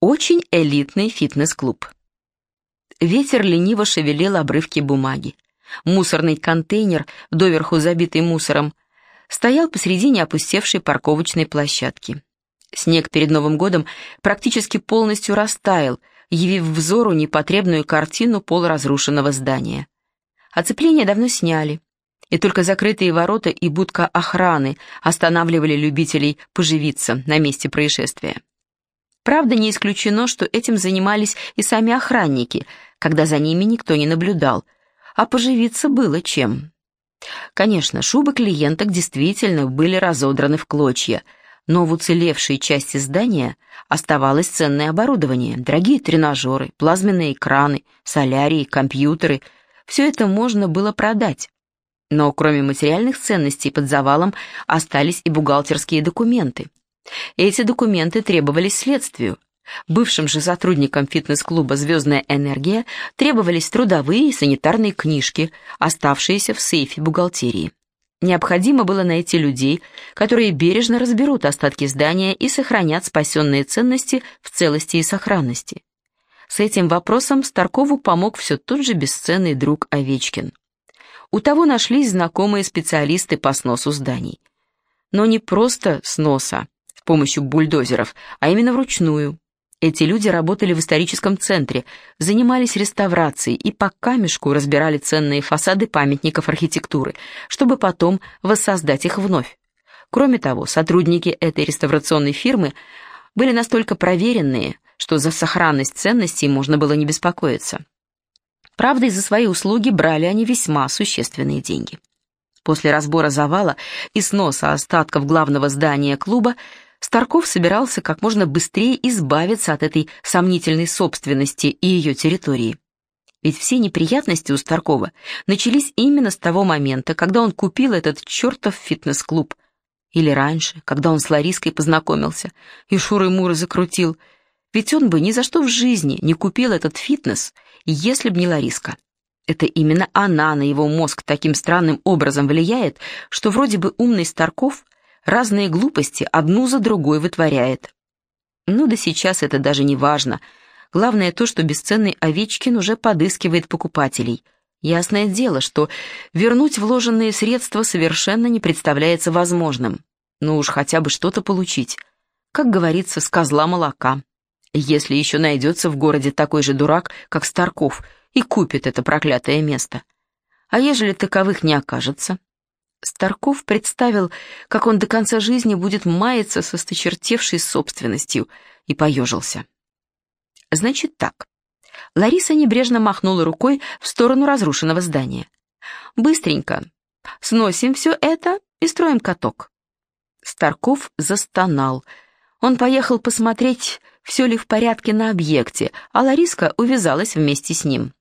Очень элитный фитнес-клуб. Ветер лениво шевелил обрывки бумаги. Мусорный контейнер, доверху забитый мусором, стоял посредине опустевшей парковочной площадки. Снег перед Новым годом практически полностью растаял, явив взору непотребную картину полуразрушенного здания. Оцепление давно сняли, и только закрытые ворота и будка охраны останавливали любителей поживиться на месте происшествия. Правда, не исключено, что этим занимались и сами охранники, когда за ними никто не наблюдал, а поживиться было чем. Конечно, шубы клиенток действительно были разодраны в клочья, но в уцелевшей части здания оставалось ценное оборудование, дорогие тренажеры, плазменные экраны, солярии, компьютеры. Все это можно было продать. Но кроме материальных ценностей под завалом остались и бухгалтерские документы. Эти документы требовались следствию. Бывшим же сотрудникам фитнес-клуба «Звездная энергия» требовались трудовые и санитарные книжки, оставшиеся в сейфе бухгалтерии. Необходимо было найти людей, которые бережно разберут остатки здания и сохранят спасенные ценности в целости и сохранности. С этим вопросом Старкову помог все тот же бесценный друг Овечкин. У того нашлись знакомые специалисты по сносу зданий. Но не просто сноса помощью бульдозеров, а именно вручную. Эти люди работали в историческом центре, занимались реставрацией и по камешку разбирали ценные фасады памятников архитектуры, чтобы потом воссоздать их вновь. Кроме того, сотрудники этой реставрационной фирмы были настолько проверенные, что за сохранность ценностей можно было не беспокоиться. Правда, из-за своей услуги брали они весьма существенные деньги. После разбора завала и сноса остатков главного здания клуба Старков собирался как можно быстрее избавиться от этой сомнительной собственности и ее территории. Ведь все неприятности у Старкова начались именно с того момента, когда он купил этот чертов фитнес-клуб. Или раньше, когда он с Лариской познакомился и шуры-муры закрутил. Ведь он бы ни за что в жизни не купил этот фитнес, если б не Лариска. Это именно она на его мозг таким странным образом влияет, что вроде бы умный Старков – разные глупости одну за другой вытворяет. Ну да сейчас это даже не важно. Главное то, что бесценный Овечкин уже подыскивает покупателей. Ясное дело, что вернуть вложенные средства совершенно не представляется возможным. Ну уж хотя бы что-то получить. Как говорится, с козла молока. Если еще найдется в городе такой же дурак, как Старков, и купит это проклятое место. А ежели таковых не окажется? Старков представил, как он до конца жизни будет маяться со сточертевшей собственностью, и поежился. «Значит так». Лариса небрежно махнула рукой в сторону разрушенного здания. «Быстренько. Сносим все это и строим каток». Старков застонал. Он поехал посмотреть, все ли в порядке на объекте, а Лариска увязалась вместе с ним.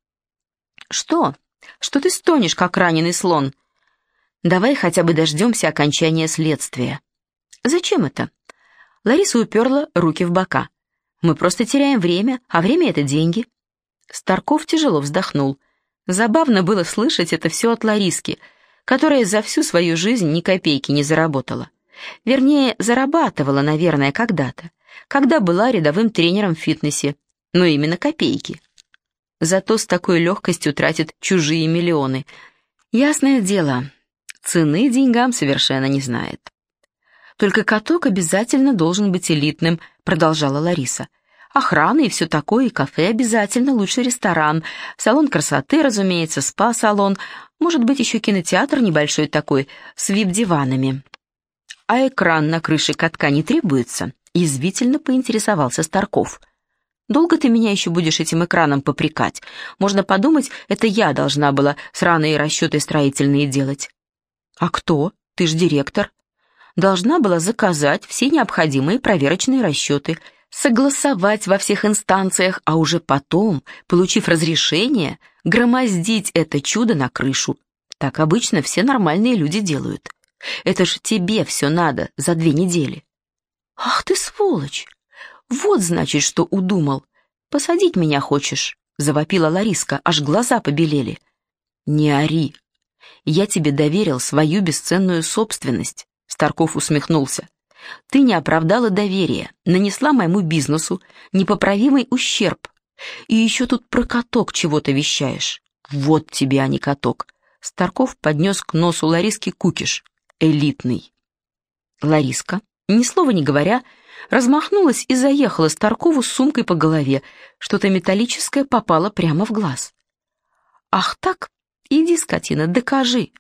«Что? Что ты стонешь, как раненый слон?» Давай хотя бы дождемся окончания следствия. Зачем это? Лариса уперла руки в бока. Мы просто теряем время, а время — это деньги. Старков тяжело вздохнул. Забавно было слышать это все от Лариски, которая за всю свою жизнь ни копейки не заработала. Вернее, зарабатывала, наверное, когда-то, когда была рядовым тренером в фитнесе, но именно копейки. Зато с такой легкостью тратит чужие миллионы. Ясное дело, цены деньгам совершенно не знает. «Только каток обязательно должен быть элитным», — продолжала Лариса. «Охрана и все такое, и кафе обязательно, лучше ресторан, салон красоты, разумеется, спа-салон, может быть, еще кинотеатр небольшой такой, с вип-диванами». «А экран на крыше катка не требуется?» — язвительно поинтересовался Старков. «Долго ты меня еще будешь этим экраном попрекать? Можно подумать, это я должна была сраные расчеты строительные делать». «А кто? Ты ж директор». Должна была заказать все необходимые проверочные расчеты, согласовать во всех инстанциях, а уже потом, получив разрешение, громоздить это чудо на крышу. Так обычно все нормальные люди делают. Это ж тебе все надо за две недели. Ах ты сволочь! Вот, значит, что удумал. Посадить меня хочешь? Завопила Лариска, аж глаза побелели. Не ори, я тебе доверил свою бесценную собственность», — Старков усмехнулся. Ты не оправдала доверия, нанесла моему бизнесу непоправимый ущерб. И еще тут про каток чего-то вещаешь. Вот тебе, а не каток. Старков поднес к носу Лариски кукиш. Элитный. Лариска, ни слова не говоря, размахнулась и заехала Старкову с сумкой по голове. Что-то металлическое попало прямо в глаз. «Ах так? Иди, скотина, докажи,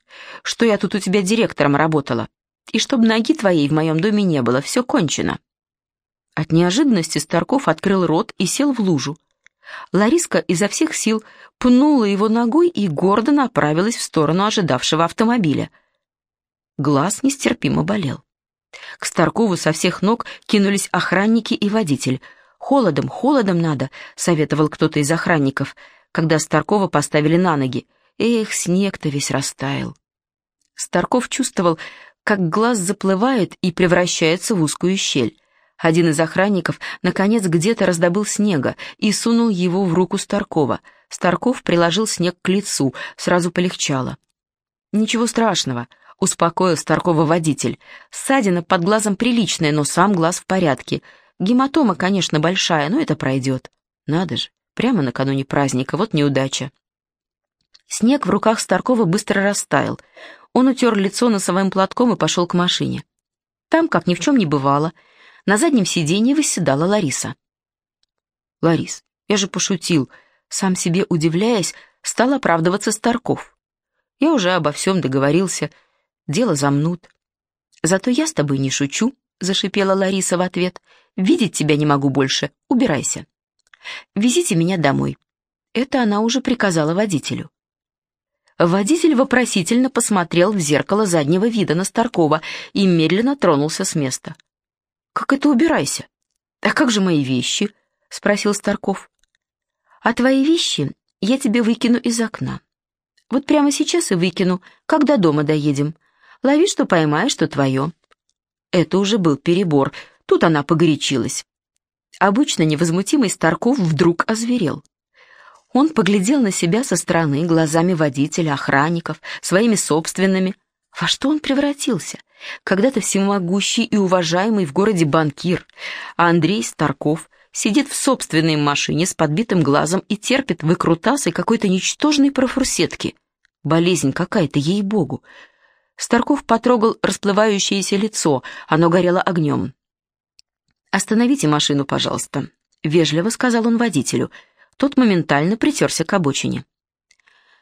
что я тут у тебя директором работала. И чтобы ноги твоей в моем доме не было, все кончено». От неожиданности Старков открыл рот и сел в лужу. Лариска изо всех сил пнула его ногой и гордо направилась в сторону ожидавшего автомобиля. Глаз нестерпимо болел. К Старкову со всех ног кинулись охранники и водитель. «Холодом, холодом надо», — советовал кто-то из охранников, когда Старкова поставили на ноги. Эх, снег-то весь растаял. Старков чувствовал, как глаз заплывает и превращается в узкую щель. Один из охранников, наконец, где-то раздобыл снега и сунул его в руку Старкова. Старков приложил снег к лицу, сразу полегчало. «Ничего страшного», — успокоил Старкова водитель. «Ссадина под глазом приличная, но сам глаз в порядке. Гематома, конечно, большая, но это пройдет. Надо же, прямо накануне праздника, вот неудача». Снег в руках Старкова быстро растаял. Он утер лицо носовым платком и пошел к машине. Там, как ни в чем не бывало, на заднем сиденье восседала Лариса. «Ларис, я же пошутил», сам себе удивляясь, стал оправдываться Старков. «Я уже обо всем договорился, дело замнут». «Зато я с тобой не шучу», — зашипела Лариса в ответ. «Видеть тебя не могу больше, убирайся». «Везите меня домой». Это она уже приказала водителю. Водитель вопросительно посмотрел в зеркало заднего вида на Старкова и медленно тронулся с места. «Как это убирайся?» «А как же мои вещи?» — спросил Старков. «А твои вещи я тебе выкину из окна. Вот прямо сейчас и выкину, когда дома доедем. Лови, что поймаешь, что твое». Это уже был перебор, тут она погорячилась. Обычно невозмутимый Старков вдруг озверел. Он поглядел на себя со стороны, глазами водителя, охранников, своими собственными. Во что он превратился? Когда-то всемогущий и уважаемый в городе банкир, а Андрей Старков сидит в собственной машине с подбитым глазом и терпит выкрутасы какой-то ничтожной профурсетки. Болезнь какая-то, ей-богу. Старков потрогал расплывающееся лицо, оно горело огнем. «Остановите машину, пожалуйста», — вежливо сказал он водителю — тот моментально притерся к обочине.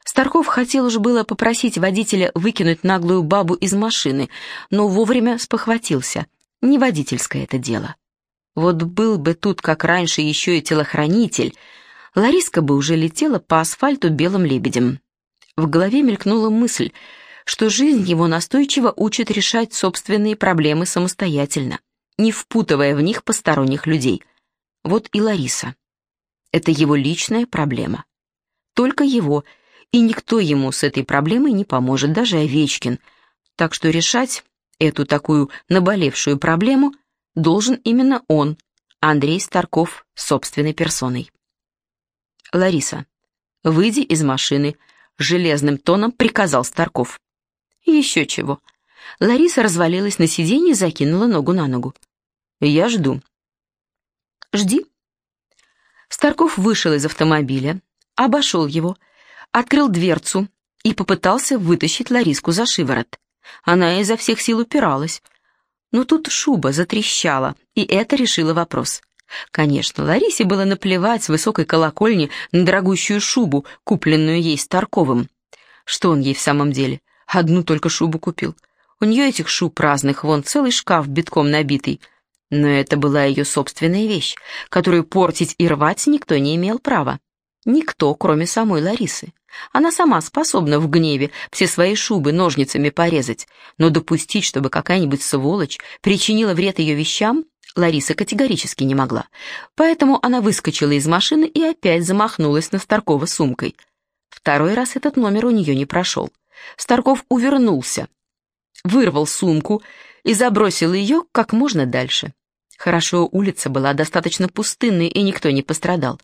Старков хотел уж было попросить водителя выкинуть наглую бабу из машины, но вовремя спохватился. Не водительское это дело. Вот был бы тут, как раньше, еще и телохранитель, Лариска бы уже летела по асфальту белым лебедем. В голове мелькнула мысль, что жизнь его настойчиво учит решать собственные проблемы самостоятельно, не впутывая в них посторонних людей. Вот и Лариса. Это его личная проблема. Только его, и никто ему с этой проблемой не поможет, даже Овечкин. Так что решать эту такую наболевшую проблему должен именно он, Андрей Старков, собственной персоной. «Лариса, выйди из машины», — железным тоном приказал Старков. «Еще чего». Лариса развалилась на сиденье и закинула ногу на ногу. «Я жду». «Жди», Старков вышел из автомобиля, обошел его, открыл дверцу и попытался вытащить Лариску за шиворот. Она изо всех сил упиралась. Но тут шуба затрещала, и это решило вопрос. Конечно, Ларисе было наплевать с высокой колокольни на дорогущую шубу, купленную ей Старковым. Что он ей в самом деле? Одну только шубу купил. У нее этих шуб разных, вон целый шкаф битком набитый — но это была ее собственная вещь, которую портить и рвать никто не имел права. Никто, кроме самой Ларисы. Она сама способна в гневе все свои шубы ножницами порезать, но допустить, чтобы какая-нибудь сволочь причинила вред ее вещам, Лариса категорически не могла. Поэтому она выскочила из машины и опять замахнулась на Старкова сумкой. Второй раз этот номер у нее не прошел. Старков увернулся, вырвал сумку и забросил ее как можно дальше. Хорошо, улица была достаточно пустынной, и никто не пострадал.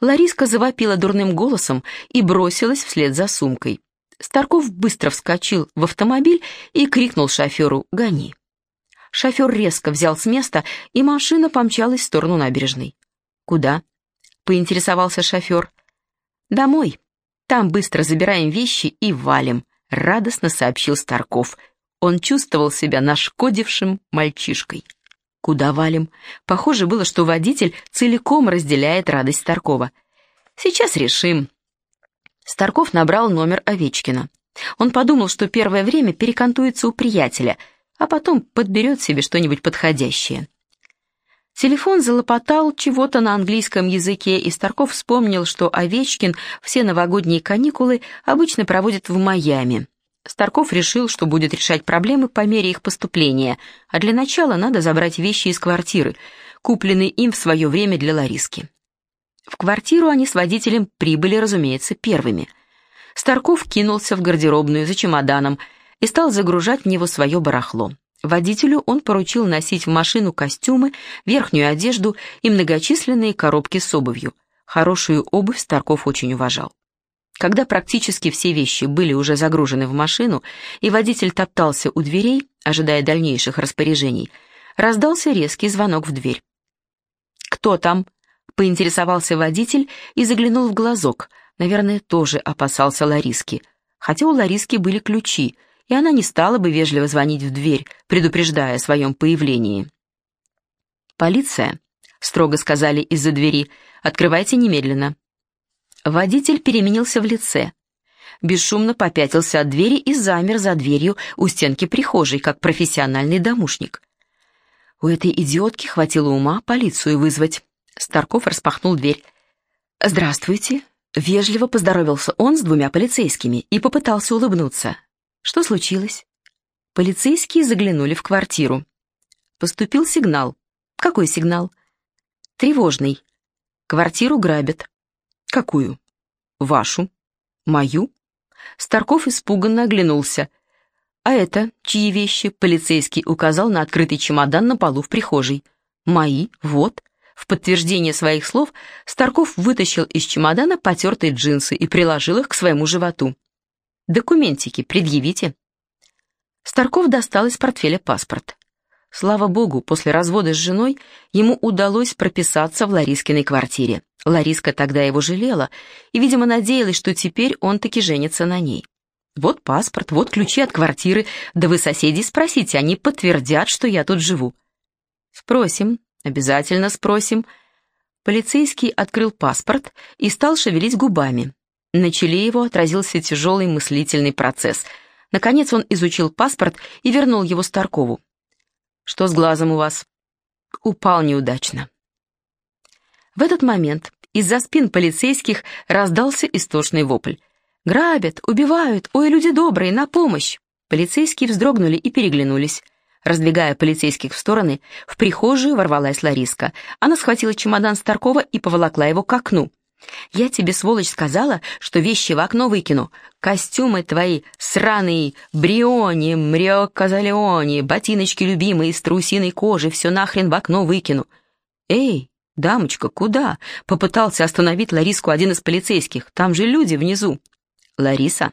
Лариска завопила дурным голосом и бросилась вслед за сумкой. Старков быстро вскочил в автомобиль и крикнул шоферу «Гони». Шофер резко взял с места, и машина помчалась в сторону набережной. «Куда?» — поинтересовался шофер. «Домой. Там быстро забираем вещи и валим», — радостно сообщил Старков. Он чувствовал себя нашкодившим мальчишкой. «Куда валим?» Похоже было, что водитель целиком разделяет радость Старкова. «Сейчас решим». Старков набрал номер Овечкина. Он подумал, что первое время перекантуется у приятеля, а потом подберет себе что-нибудь подходящее. Телефон залопотал чего-то на английском языке, и Старков вспомнил, что Овечкин все новогодние каникулы обычно проводит в Майами. Старков решил, что будет решать проблемы по мере их поступления, а для начала надо забрать вещи из квартиры, купленные им в свое время для Лариски. В квартиру они с водителем прибыли, разумеется, первыми. Старков кинулся в гардеробную за чемоданом и стал загружать в него свое барахло. Водителю он поручил носить в машину костюмы, верхнюю одежду и многочисленные коробки с обувью. Хорошую обувь Старков очень уважал. Когда практически все вещи были уже загружены в машину, и водитель топтался у дверей, ожидая дальнейших распоряжений, раздался резкий звонок в дверь. «Кто там?» — поинтересовался водитель и заглянул в глазок. Наверное, тоже опасался Лариски. Хотя у Лариски были ключи, и она не стала бы вежливо звонить в дверь, предупреждая о своем появлении. «Полиция», — строго сказали из-за двери, — «открывайте немедленно». Водитель переменился в лице. Бесшумно попятился от двери и замер за дверью у стенки прихожей, как профессиональный домушник. У этой идиотки хватило ума полицию вызвать. Старков распахнул дверь. «Здравствуйте», — вежливо поздоровался он с двумя полицейскими и попытался улыбнуться. «Что случилось?» Полицейские заглянули в квартиру. Поступил сигнал. «Какой сигнал?» «Тревожный. Квартиру грабят». «Какую?» «Вашу». «Мою?» Старков испуганно оглянулся. «А это чьи вещи?» Полицейский указал на открытый чемодан на полу в прихожей. «Мои, вот». В подтверждение своих слов Старков вытащил из чемодана потертые джинсы и приложил их к своему животу. «Документики предъявите». Старков достал из портфеля паспорт. Слава богу, после развода с женой ему удалось прописаться в Ларискиной квартире. Лариска тогда его жалела и, видимо, надеялась, что теперь он таки женится на ней. Вот паспорт, вот ключи от квартиры, да вы соседей спросите, они подтвердят, что я тут живу. Спросим, обязательно спросим. Полицейский открыл паспорт и стал шевелить губами. На челе его отразился тяжелый мыслительный процесс. Наконец он изучил паспорт и вернул его Старкову. Что с глазом у вас? Упал неудачно. В этот момент из-за спин полицейских раздался истошный вопль. «Грабят! Убивают! Ой, люди добрые, на помощь!» Полицейские вздрогнули и переглянулись. Раздвигая полицейских в стороны, в прихожую ворвалась Лариска. Она схватила чемодан Старкова и поволокла его к окну. Я тебе, сволочь, сказала, что вещи в окно выкину. Костюмы твои сраные, бриони, мрё казалеони, ботиночки любимые из трусиной кожи, все нахрен в окно выкину. Эй, дамочка, куда? Попытался остановить Лариску один из полицейских. Там же люди внизу. Лариса,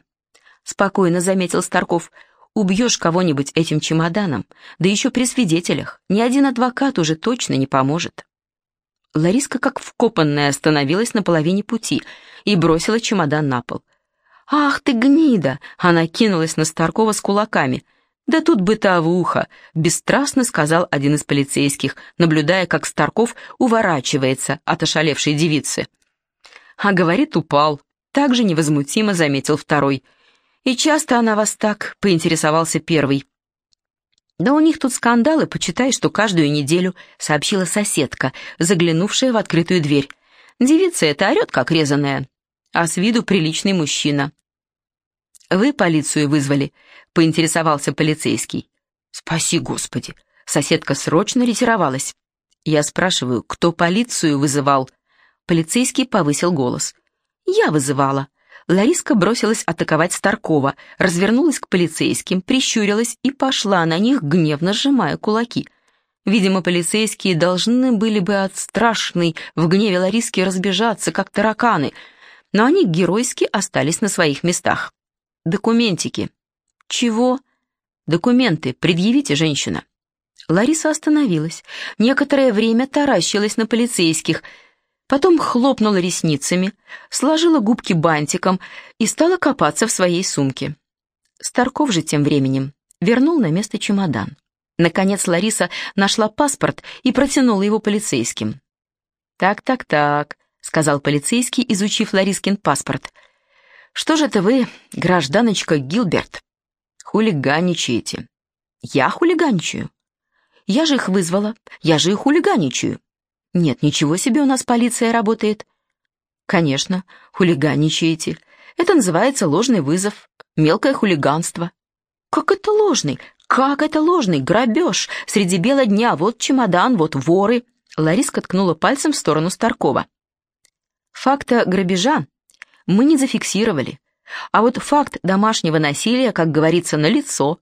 спокойно заметил Старков, убьешь кого-нибудь этим чемоданом, да еще при свидетелях. Ни один адвокат уже точно не поможет. Лариска, как вкопанная, остановилась на половине пути и бросила чемодан на пол. «Ах ты, гнида!» — она кинулась на Старкова с кулаками. «Да тут бытовуха!» — бесстрастно сказал один из полицейских, наблюдая, как Старков уворачивается от ошалевшей девицы. «А говорит, упал», — также невозмутимо заметил второй. «И часто она вас так?» — поинтересовался первый. «Да у них тут скандалы, почитай, что каждую неделю», — сообщила соседка, заглянувшая в открытую дверь. «Девица эта орет, как резаная, а с виду приличный мужчина». «Вы полицию вызвали?» — поинтересовался полицейский. «Спаси Господи!» Соседка срочно ретировалась. Я спрашиваю, кто полицию вызывал? Полицейский повысил голос. «Я вызывала», Лариска бросилась атаковать Старкова, развернулась к полицейским, прищурилась и пошла на них, гневно сжимая кулаки. Видимо, полицейские должны были бы от страшной в гневе Лариски разбежаться, как тараканы, но они геройски остались на своих местах. «Документики». «Чего?» «Документы. Предъявите, женщина». Лариса остановилась, некоторое время таращилась на полицейских, потом хлопнула ресницами, сложила губки бантиком и стала копаться в своей сумке. Старков же тем временем вернул на место чемодан. Наконец Лариса нашла паспорт и протянула его полицейским. «Так-так-так», — сказал полицейский, изучив Ларискин паспорт. «Что же это вы, гражданочка Гилберт, хулиганичаете?» «Я хулиганичаю?» «Я же их вызвала, я же их хулиганичаю». «Нет, ничего себе у нас полиция работает». «Конечно, хулиганичаете. Это называется ложный вызов, мелкое хулиганство». «Как это ложный? Как это ложный? Грабеж! Среди бела дня, вот чемодан, вот воры!» Лариска ткнула пальцем в сторону Старкова. Факта грабежа мы не зафиксировали, а вот факт домашнего насилия, как говорится, налицо.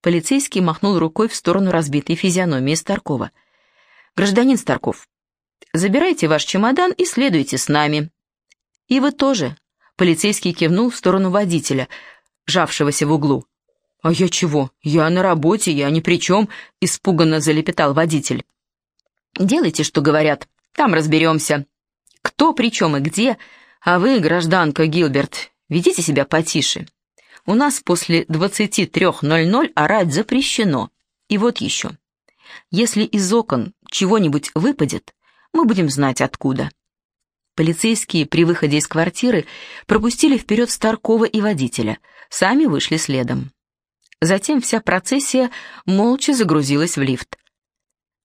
Полицейский махнул рукой в сторону разбитой физиономии Старкова. «Гражданин Старков, забирайте ваш чемодан и следуйте с нами». «И вы тоже», — полицейский кивнул в сторону водителя, жавшегося в углу. «А я чего? Я на работе, я ни при чем», — испуганно залепетал водитель. Делайте, что говорят, там разберемся. Кто при чем и где, а вы, гражданка Гилберт, ведите себя потише. У нас после 23.00 орать запрещено. И вот еще. Если из окон чего-нибудь выпадет, мы будем знать откуда. Полицейские при выходе из квартиры пропустили вперед Старкова и водителя, сами вышли следом. Затем вся процессия молча загрузилась в лифт.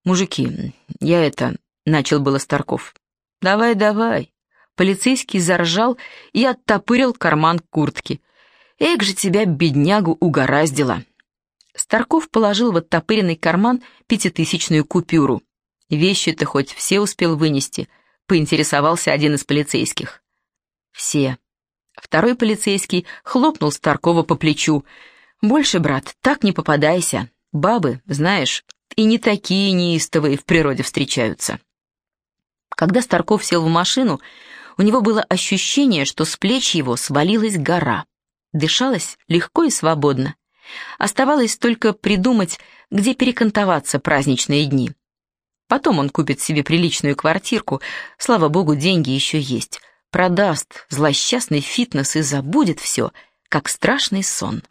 «Мужики, я это...» — начал было Старков. «Давай, давай». Полицейский заржал и оттопырил карман куртки. «Эк же тебя, беднягу, угораздило!» Старков положил в оттопыренный карман пятитысячную купюру. «Вещи-то хоть все успел вынести», — поинтересовался один из полицейских. «Все». Второй полицейский хлопнул Старкова по плечу. «Больше, брат, так не попадайся. Бабы, знаешь, и не такие неистовые в природе встречаются. Когда Старков сел в машину, у него было ощущение, что с плеч его свалилась гора. Дышалось легко и свободно. Оставалось только придумать, где перекантоваться праздничные дни. Потом он купит себе приличную квартирку, слава богу, деньги еще есть, продаст злосчастный фитнес и забудет все, как страшный сон.